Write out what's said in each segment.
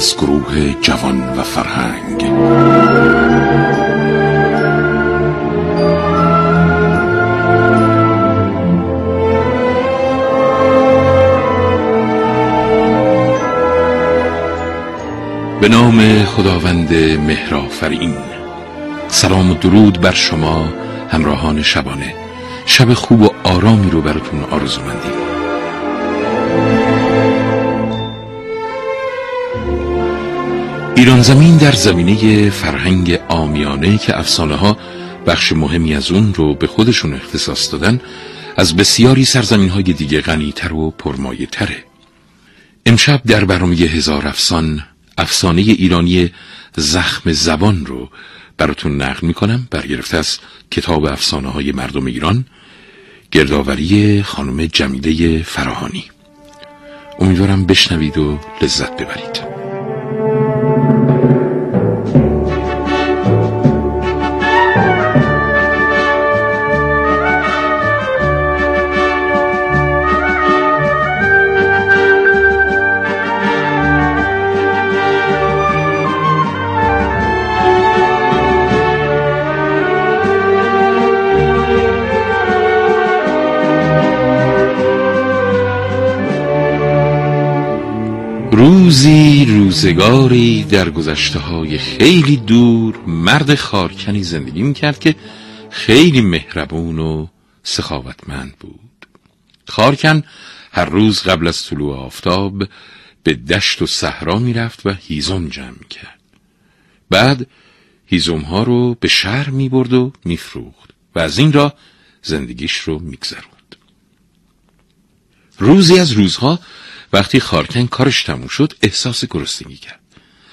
از گروه جوان و فرهنگ. به نام خداوند مهرافرین سلام و درود بر شما همراهان شبانه. شب خوب و آرامی رو براتون آرزو مندیم ایران زمین در زمینه فرهنگ آمیانه که افسانه ها بخش مهمی از اون رو به خودشون اختصاص دادن از بسیاری سرزمین های دیگه غنیتر و پرمایه تره امشب در برنامه هزار افسان افسانه ایرانی زخم زبان رو براتون نقل می‌کنم. برگرفته از کتاب افسانه های مردم ایران گردآوری خانم جمیله فراهانی. امیدوارم بشنوید و لذت ببرید. روزی روزگاری در گذشته های خیلی دور مرد خارکنی زندگی می‌کرد که خیلی مهربون و سخاوتمند بود. خارکن هر روز قبل از طلوع آفتاب به دشت و صحرا می‌رفت و هیزم جمع می‌کرد. بعد هیزم ها رو به شهر می‌برد و میفروخت و از این را زندگیش رو میگذروند. روزی از روزها وقتی خارکن کارش تموم شد احساس گرسنگی کرد.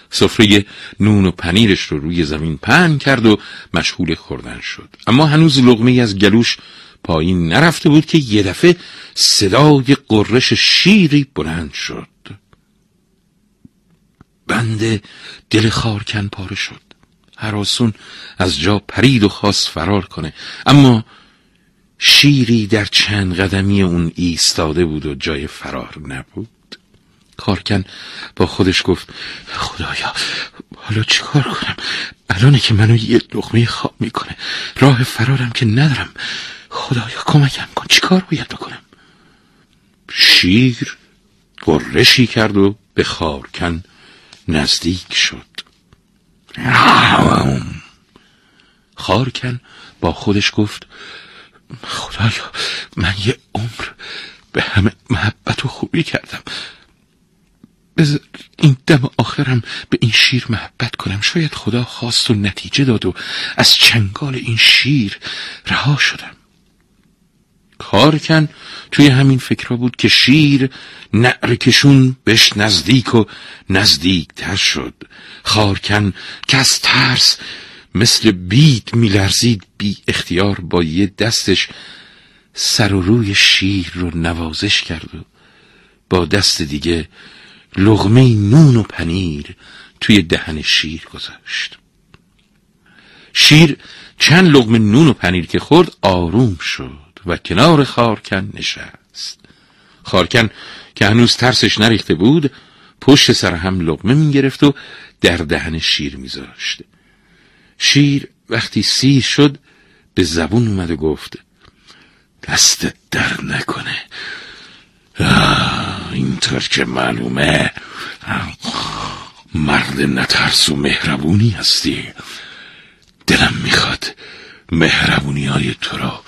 سفره نون و پنیرش رو روی زمین پهن کرد و مشغول خوردن شد. اما هنوز لغمه از گلوش پایین نرفته بود که یه دفعه صدای قررش شیری بلند شد. بند دل خارکن پاره شد. هراسون از جا پرید و خواست فرار کنه. اما شیری در چند قدمی اون ایستاده بود و جای فرار نبود. کارکن با خودش گفت خدایا حالا چیکار کنم؟ الانه که منو یه لقمه خواب می‌کنه. راه فرارم که ندارم. خدایا کمکم کن. چیکار باید بکنم؟ شیر قرشی کرد و به خارکن نزدیک شد. خارکن با خودش گفت خدایا من یه عمر به همه محبت و خوبی کردم. بذار این دم آخرم به این شیر محبت کنم. شاید خدا خواست و نتیجه داد و از چنگال این شیر رها شدم. کارکن توی همین فکر بود که شیر نعرکشون بهش نزدیک و نزدیک تر شد خارکن که از ترس مثل بید میلرزید بی اختیار با یه دستش سر و روی شیر رو نوازش کرد و با دست دیگه لغمه نون و پنیر توی دهن شیر گذاشت. شیر چند لغمه نون و پنیر که خورد آروم شد و کنار خارکن نشست. خارکن که هنوز ترسش نریخته بود پشت سر هم لغمه می‌گرفت و در دهن شیر میذاشت. شیر وقتی سیر شد به زبون اومد و گفت دستت در نکنه. اینطور که معلومه مرد نترس و مهربونی هستی. دلم می‌خواد مهربونی های تو را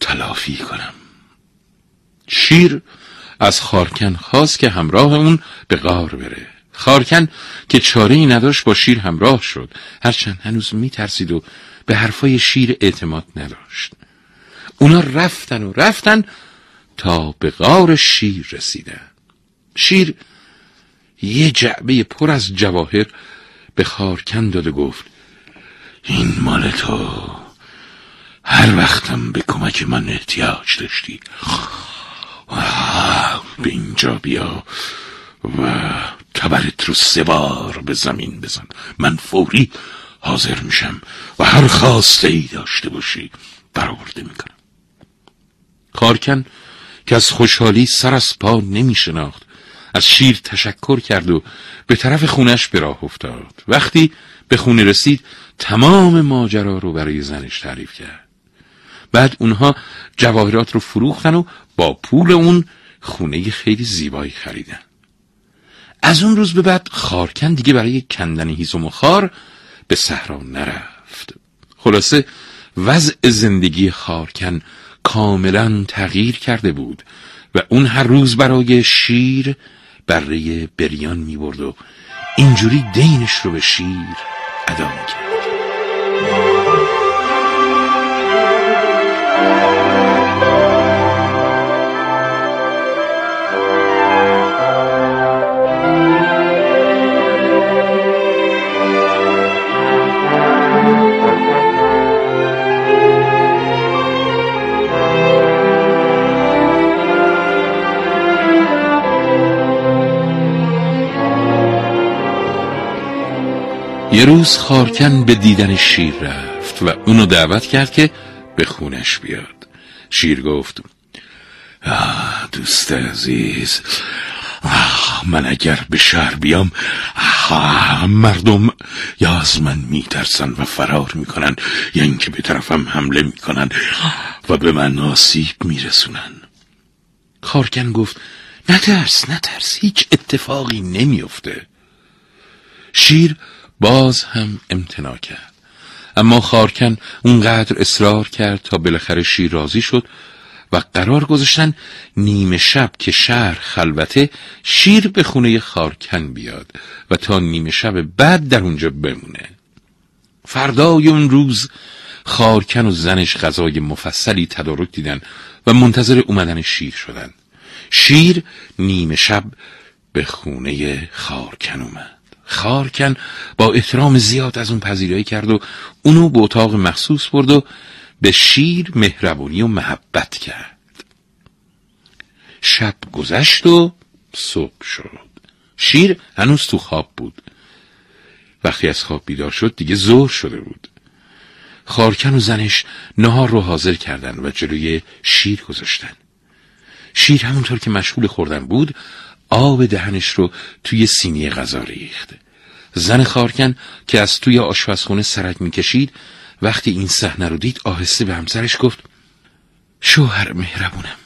تلافی کنم. شیر از خارکن خواست که همراه اون به غار بره. خارکن که چاره ای نداشت با شیر همراه شد. هرچند هنوز میترسید و به حرفای شیر اعتماد نداشت. اونا رفتن و رفتن تا به غار شیر رسیدن. شیر یه جعبه پر از جواهر به خارکن داد و گفت این مال تو. هر وقتم به کمک من احتیاج داشتی. به اینجا بیا. و تبرت رو سه بار به زمین بزن. من فوری حاضر میشم و هر خواسته ای داشته باشی برآورده می‌کنم. کارکن که از خوشحالی سر از پا نمی شناخت از شیر تشکر کرد و به طرف خونش به راه افتاد. وقتی به خونه رسید تمام ماجرا رو برای زنش تعریف کرد. بعد اونها جواهرات رو فروختن و با پول اون خونه خیلی زیبایی خریدن. از اون روز به بعد خارکن دیگه برای کندن هیزم و خار به صحرا نرفت. خلاصه وضع زندگی خارکن کاملا تغییر کرده بود و اون هر روز برای شیر بره بریان می برد و اینجوری دینش رو به شیر ادا می کرد یه روز خارکن به دیدن شیر رفت و اونو دعوت کرد که به خونش بیاد. شیر گفت آه دوست عزیز آه من اگر به شهر بیام آه مردم یا از من میترسن و فرار می‌کنن یا اینکه به طرفم حمله می‌کنن و به من آسیب میرسونن. خارکن گفت نترس نترس هیچ اتفاقی نمیافته. شیر باز هم امتناع کرد. اما خارکن اونقدر اصرار کرد تا بالاخره شیر راضی شد و قرار گذاشتن نیمه شب که شهر خلوته شیر به خونه خارکن بیاد و تا نیمه شب بعد در اونجا بمونه. فردای اون روز خارکن و زنش غذای مفصلی تدارک دیدن و منتظر اومدن شیر شدن. شیر نیمه شب به خونه خارکن اومد. خارکن با احترام زیاد از اون پذیرایی کرد و اونو به اتاق مخصوص برد و به شیر مهربونی و محبت کرد. شب گذشت و صبح شد. شیر هنوز تو خواب بود. وقتی از خواب بیدار شد دیگه زور شده بود. خارکن و زنش نهار رو حاضر کردن و جلوی شیر گذاشتن. شیر همونطور که مشغول خوردن بود آب دهنش رو توی سینی غذا ریخت. زن خارکن که از توی آشپزخونه سرک می‌کشید وقتی این صحنه رو دید آهسته به همسرش گفت شوهر مهربونم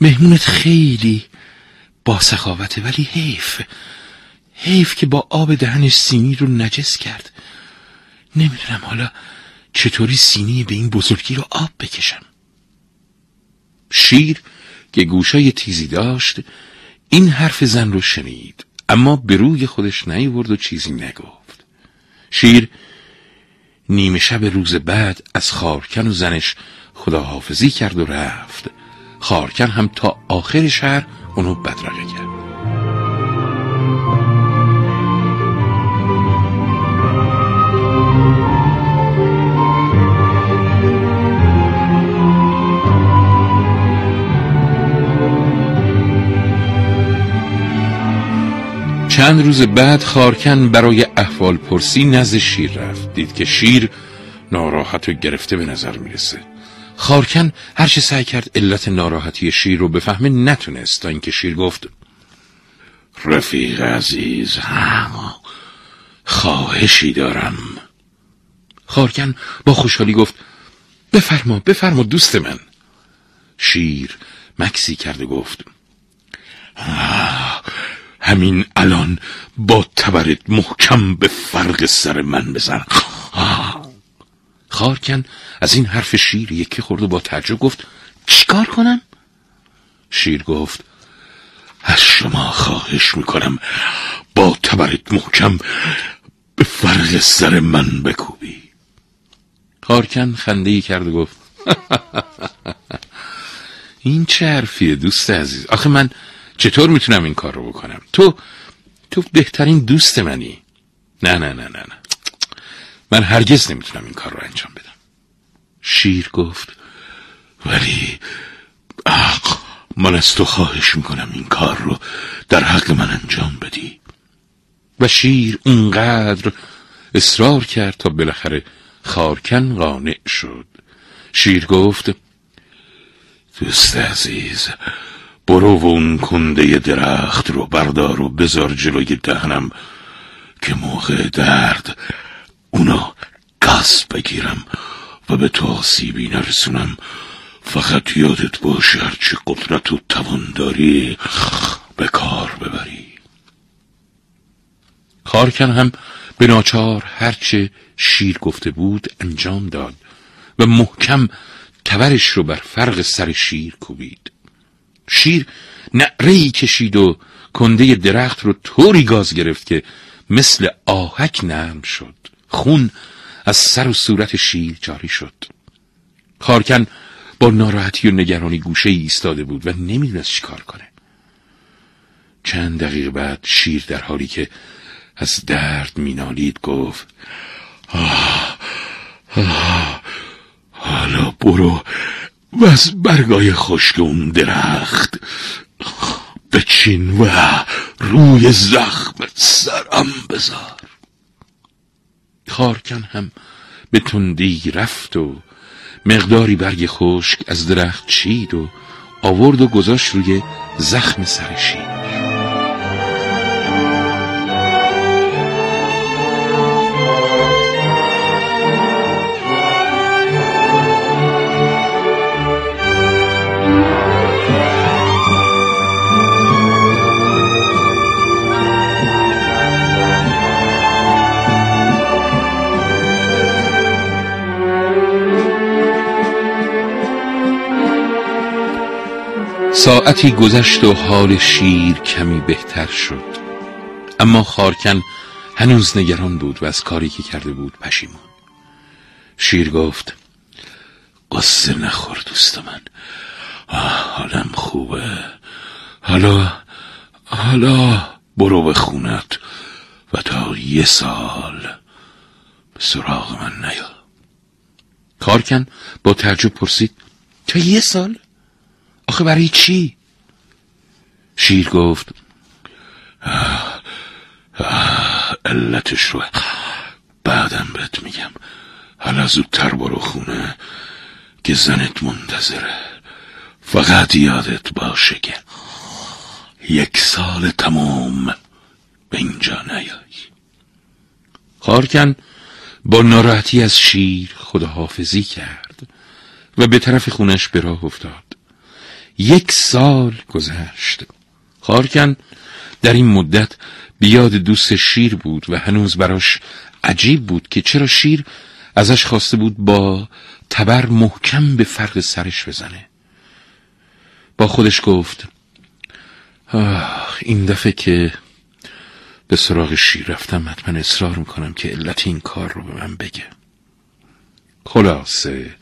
مهمونت خیلی با سخاوته ولی حیف حیف که با آب دهنش سینی رو نجس کرد. نمی‌دونم حالا چطوری سینی به این بزرگی رو آب بکشم. شیر که گوشای تیزی داشت این حرف زن رو شنید اما به روی خودش نیورد و چیزی نگفت. شیر نیمه شب روز بعد از خارکن و زنش خداحافظی کرد و رفت. خارکن هم تا آخر شهر اونو بدرقه کرد. چند روز بعد خارکن برای احوال پرسی نزد شیر رفت. دید که شیر ناراحت و گرفته به نظر می‌رسه. خارکن هرچه سعی کرد علت ناراحتی شیر رو بفهمه نتونست. تا اینکه شیر گفت رفیق عزیز خواهشی دارم. خارکن با خوشحالی گفت بفرما بفرما دوست من. شیر مکسی کرده گفت همین الان با تبرت محکم به فرق سر من بزن. خارکن از این حرف شیر یکی خورد و با تعجب گفت چیکار کنم؟ شیر گفت از شما خواهش می‌کنم با تبرت محکم به فرق سر من بکوبی. خارکن خنده ای کرد و گفت این چه حرفیه دوست عزیز؟ آخه من چطور می‌تونم این کار رو بکنم؟ تو تو بهترین دوست منی. نه نه نه نه نه. من هرگز نمی‌تونم این کار رو انجام بدم. شیر گفت ولی آق من از تو خواهش می‌کنم این کار رو در حق من انجام بدی. و شیر اونقدر اصرار کرد تا بالاخره خارکن قانع شد. شیر گفت دوست عزیز برو و اون کنده درخت رو بردار و بذار جلوی دهنم که موقع درد اونو گاز بگیرم و به تو آسیبی نرسونم. فقط یادت باشه هرچه قدرت و توان داری به کار ببری. خارکن هم به ناچار هرچه شیر گفته بود انجام داد و محکم تبرش رو بر فرق سر شیر کوبید. شیر نعرهی کشید و کنده درخت رو طوری گاز گرفت که مثل آهک نرم شد. خون از سر و صورت شیر جاری شد. خارکن با ناراحتی و نگرانی گوشه ایستاده بود و نمی‌دونست چیکار کنه. چند دقیقه بعد شیر در حالی که از درد مینالید گفت آه آه حالا برو. و از برگای خشک اون درخت. بچین و روی زخم سرم بذار خارکن هم به تندی رفت و مقداری برگ خشک از درخت چید و آورد و گذاشت روی زخم سر ساعتی گذشت و حال شیر کمی بهتر شد. اما خارکن هنوز نگران بود و از کاری که کرده بود پشیمون شیر گفت قصه نخور دوست من. حالم خوبه. حالا حالا برو به خونت و تا یه سال به سراغ من نیا. کارکن با تعجب پرسید تا یه سال؟ آخه برای چی؟ شیر گفت علتش رو بعدم بهت میگم حالا زودتر برو خونه که زنت منتظره. فقط یادت باشه که یک سال تمام به اینجا نیایی خارکن با ناراحتی از شیر خداحافظی کرد و به طرف خونش به راه افتاد. یک سال گذشت. خارکن در این مدت بیاد دوست شیر بود و هنوز براش عجیب بود که چرا شیر ازش خواسته بود با تبر محکم به فرق سرش بزنه. با خودش گفت آه این دفعه که به سراغ شیر رفتم حتما اصرار می‌کنم که علت این کار رو به من بگه. خلاصه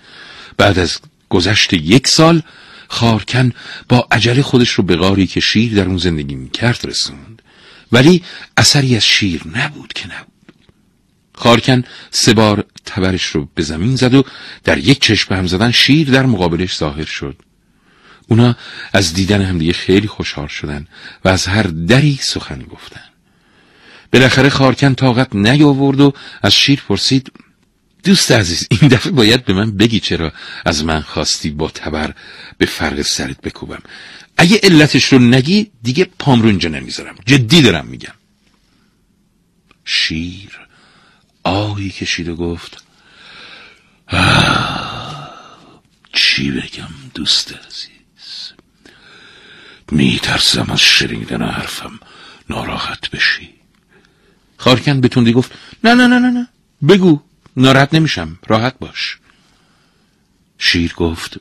بعد از گذشت یک سال خارکن با عجله خودش رو به غاری که شیر در اون زندگی می‌کرد رسوند. ولی اثری از شیر نبود که نبود. خارکن سه بار تبرش رو به زمین زد و در یک چشم هم زدن شیر در مقابلش ظاهر شد. اونا از دیدن همدیگه خیلی خوشحال شدن و از هر دری سخن گفتن. بالاخره خارکن طاقت نیاورد و از شیر پرسید دوست عزیز این دفعه باید به من بگی چرا از من خواستی با تبر به فرق سرت بکوبم. اگه علتش رو نگی دیگه پام رو اینجا نمی‌ذارم. جدی دارم میگم. شیر آهی کشید و گفت چی بگم دوست عزیز؟ میترسم از شنیدن حرفم. ناراحت بشی. خارکن به تندی گفت نه نه نه نه نه بگو. ناراحت نمیشم. راحت باش. شیر گفت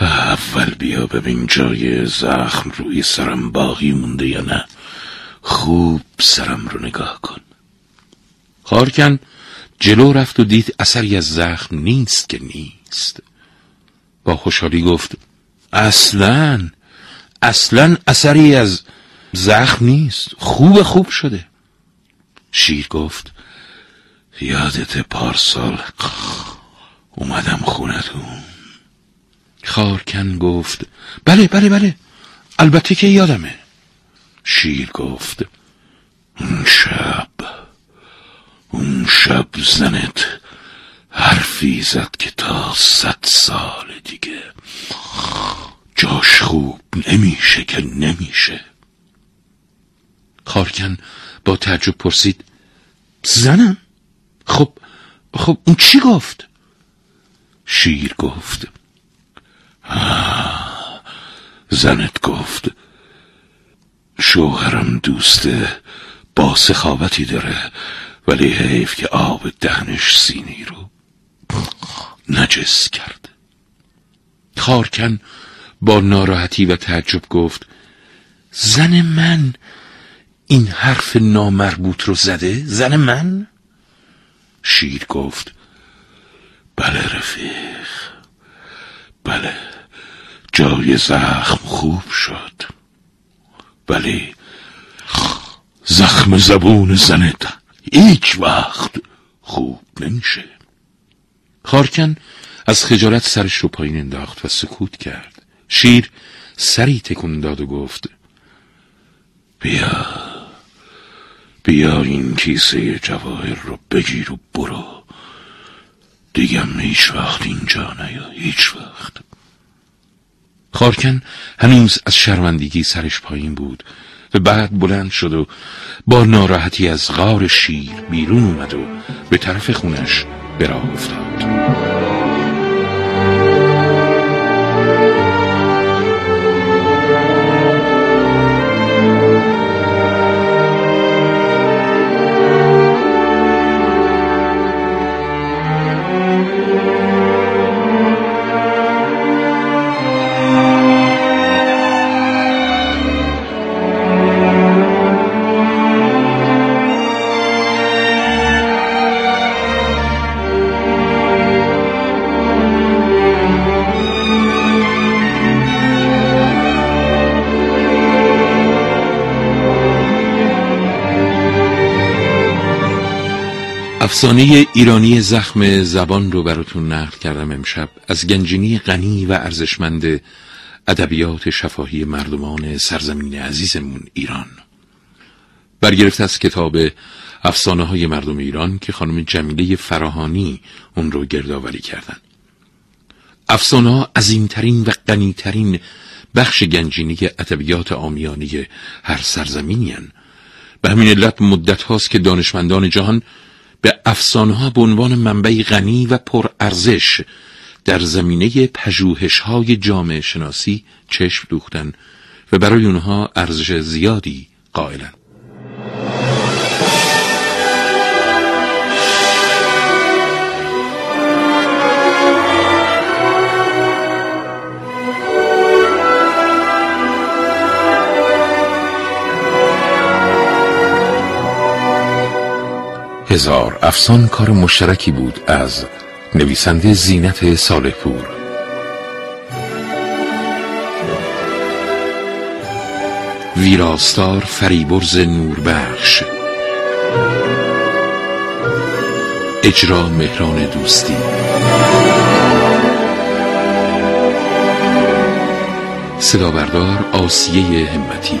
اول بیا ببین جای زخم روی سرم باقی مونده یا نه. خوب سرم رو نگاه کن. خارکن جلو رفت و دید اثری از زخم نیست که نیست. با خوشحالی گفت اصلا اصلا اثری از زخم نیست. خوب خوب شده. شیر گفت یادت پارسال اومدم خونتون. خارکن گفت بله بله بله. البته که یادمه. شیر گفت اون شب اون شب زنت حرفی زد که تا صد سال دیگه جاش خوب نمیشه که نمیشه. خارکن با تعجب پرسید زنم؟ خب خب اون چی گفت؟ شیر گفت. زنت گفت. شوهرم دوست با سخاوتی داره ولی حیف که آب دهنش سینی رو نجس کرد. خارکن با ناراحتی و تعجب گفت زن من این حرف نامربوط رو زده؟ زن من؟ شیر گفت بله رفیق بله جای زخم خوب شد ولی زخم زبون زنت هیچ وقت خوب نمیشه. خارکن از خجالت سرش رو پایین انداخت و سکوت کرد. شیر سری تکون داد و گفت بیا. بیا این کیسه جواهر رو بگیر و برو. دیگم هیچ وقت اینجا نیا هیچ وقت. خارکن هنوز از شرمندگی سرش پایین بود. و بعد بلند شد و با ناراحتی از غار شیر بیرون اومد و به طرف خونش به راه افتاد. افسانه ایرانی زخم زبان رو براتون نقل کردم امشب. از گنجینی غنی و ارزشمند ادبیات شفاهی مردمان سرزمین عزیزمون ایران. برگرفت از کتاب افسانه های مردم ایران که خانم جمیله فراهانی اون رو گردآوری کردن. افسانه ها عظیمترین و غنیترین بخش گنجینی ادبیات آمیانی هر سرزمینی به همین علت مدت هاست که دانشمندان جهان به افسانه ها به عنوان منبعی غنی و پرارزش در زمینه پژوهش های جامعه شناسی چشم دوختن و برای اونها ارزش زیادی قائلن هزار افسان کار مشترکی بود از نویسنده زینت صالح پور ویراستار فریبرز نوربخش. اجرا مهران دوستی. صدا آسیه همتی.